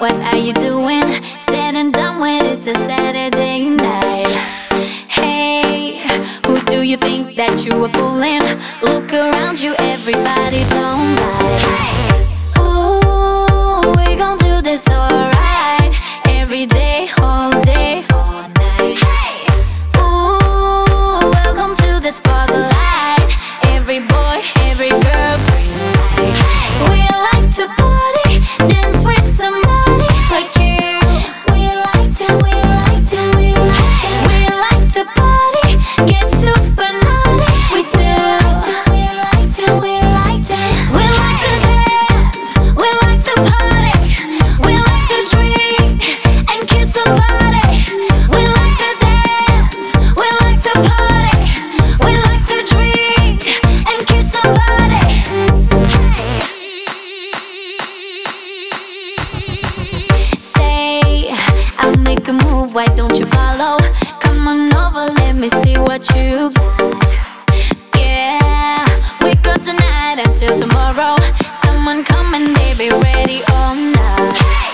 what are you doing? Said and done when it's a Saturday night. Hey, who do you think that you are fooling? Look around you, everybody's alright. Move, why don't you follow? Come on over, let me see what you got. Yeah, we got tonight until tomorrow. Someone coming, baby, ready or not. Ooh,